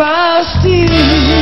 fácil.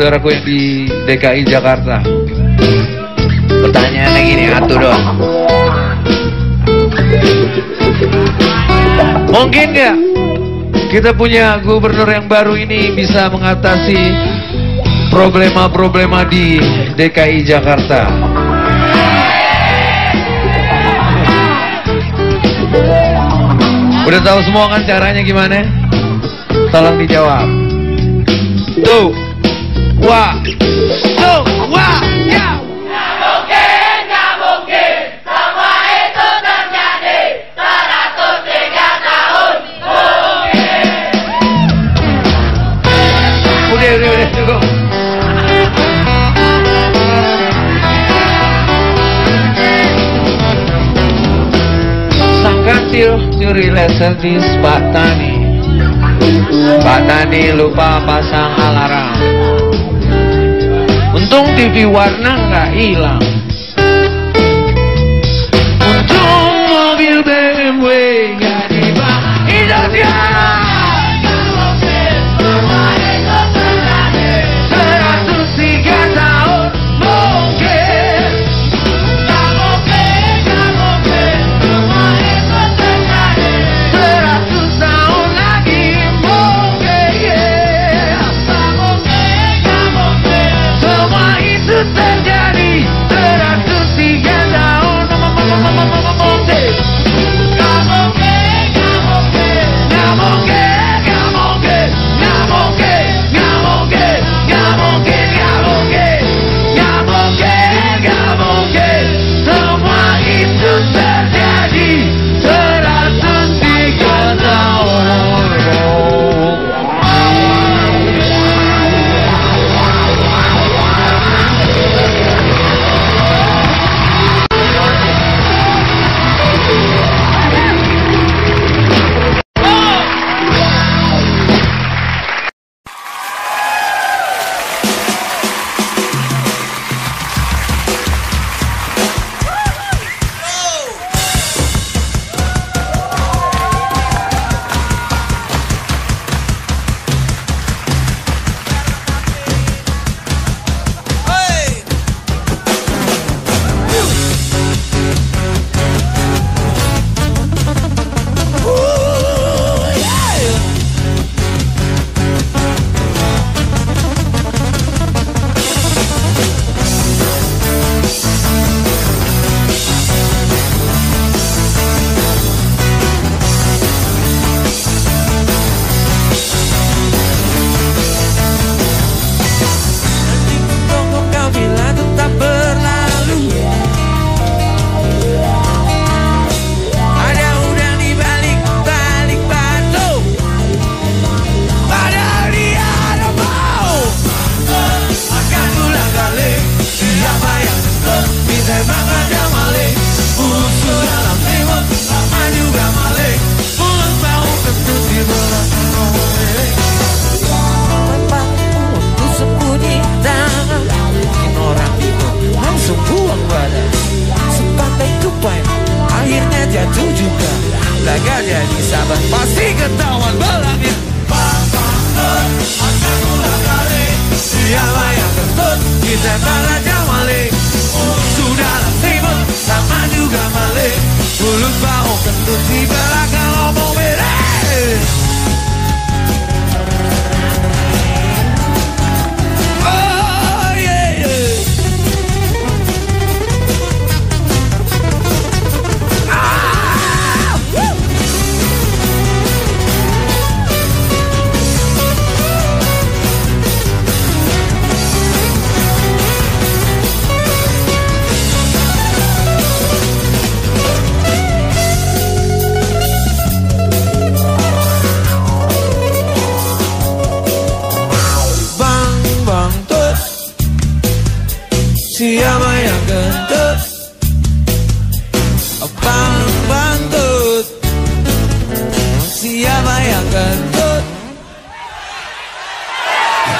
saudaraku yang di DKI Jakarta. Pertanyaannya gini, atuh dong. Mungkin nggak kita punya gubernur yang baru ini bisa mengatasi problema-problema di DKI Jakarta? Udah tahu semua kan caranya gimana? Tolong dijawab. Tuh. Wah. Curi laser di Pak Tani Pak Tani lupa pasang alarm TV warna nggak hilang Untuk mobil BMW nggak dibahas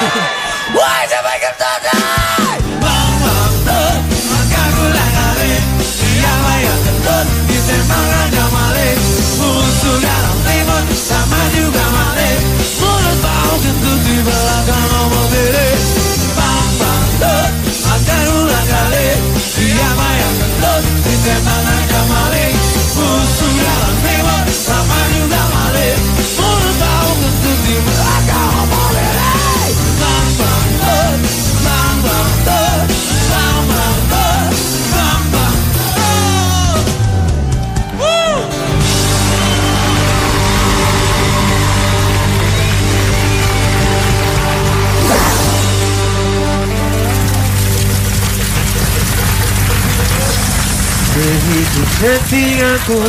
Wah siapa yang kentut Bang bang tut Maka ulang kali Siapa yang kentut Ditembak raja malik Musuh dalam timur Sama juga malik Mulut bau kentut di belakang nomor diri Bang bang tut Maka kali Siapa yang kentut Ditembak raja Begitu ketinggaku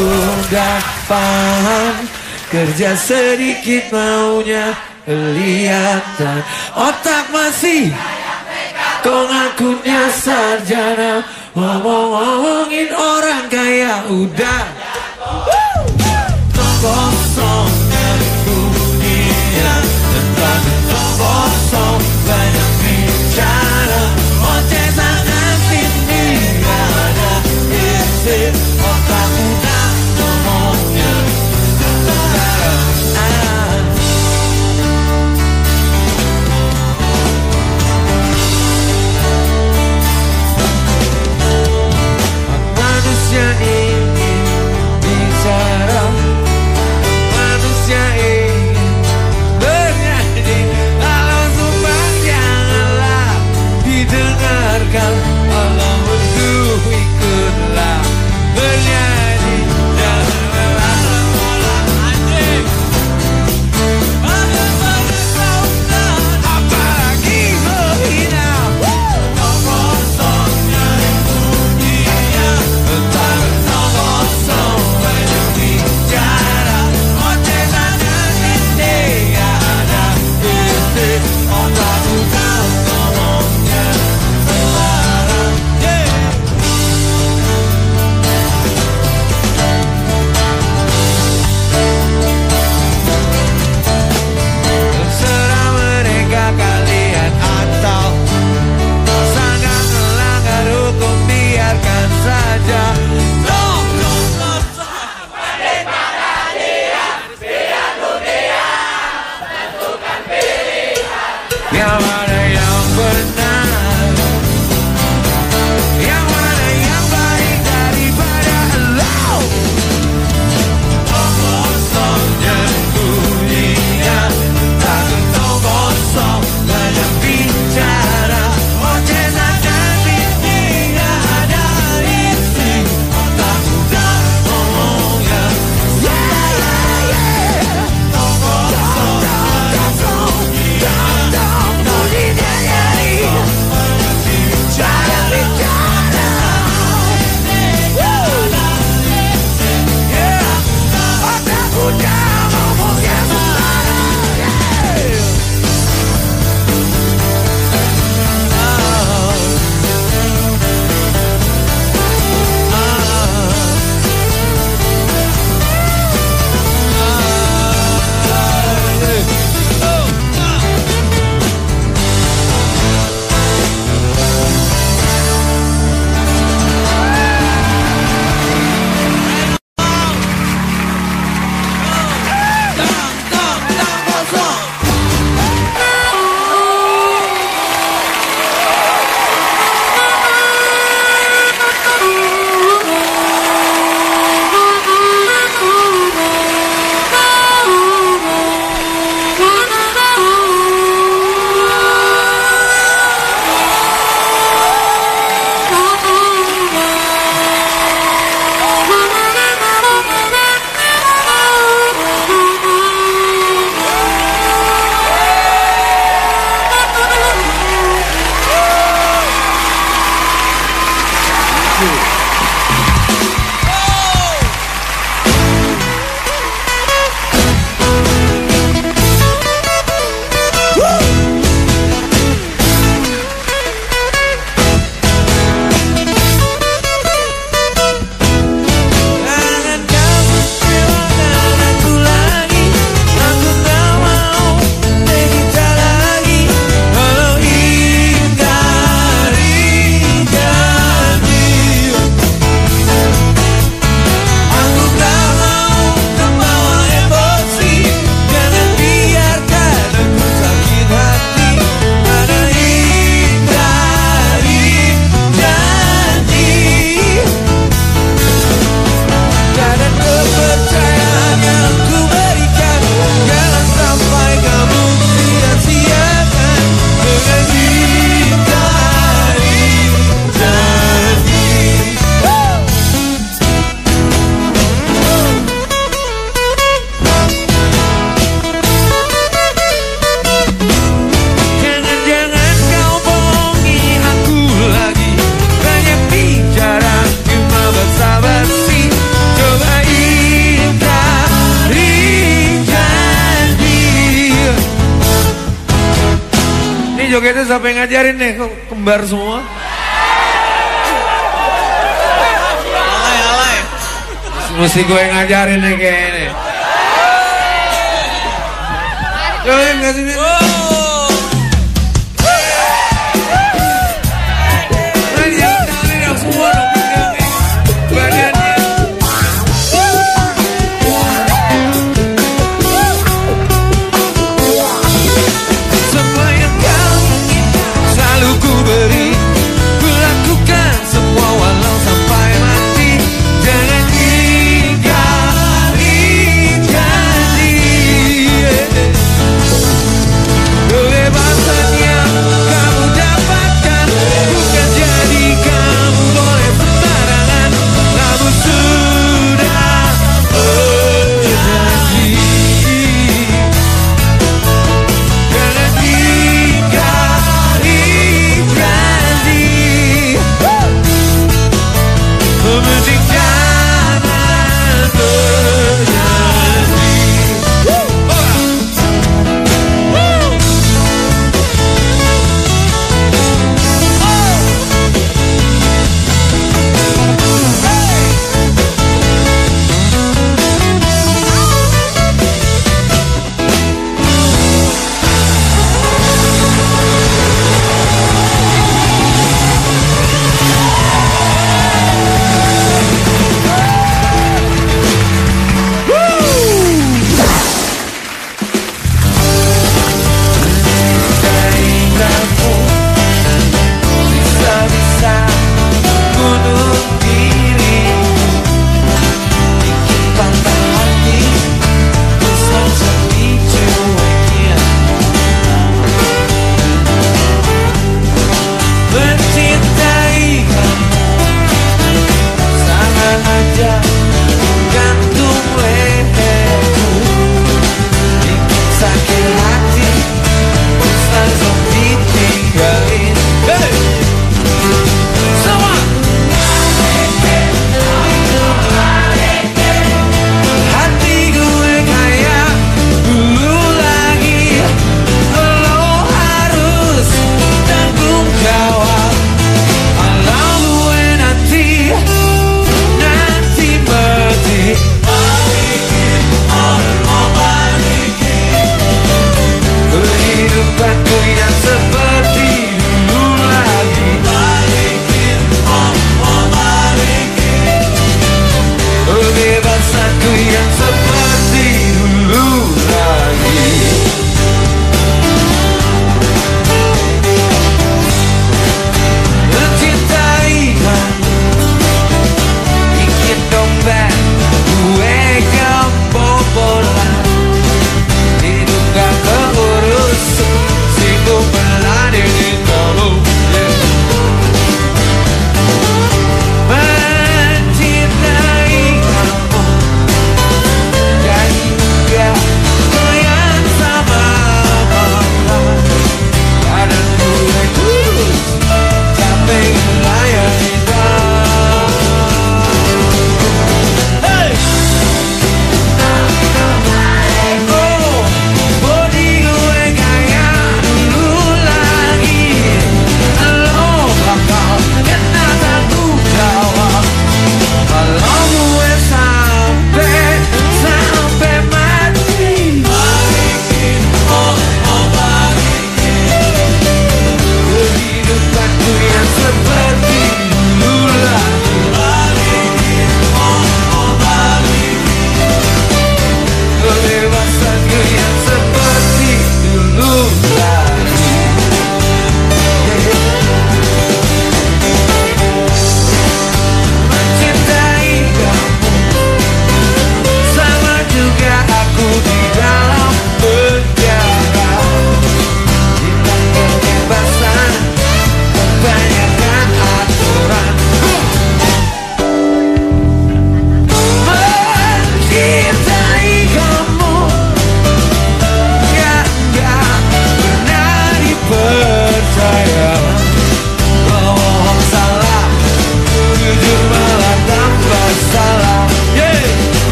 udah paham. Kerja sedikit maunya kelihatan. Otak masih Kau ngakunya sarjana Ngomong-ngomongin orang kaya udah. Kosongnya Mesti gue ngajarin nih kayaknya. Coba kasih ini.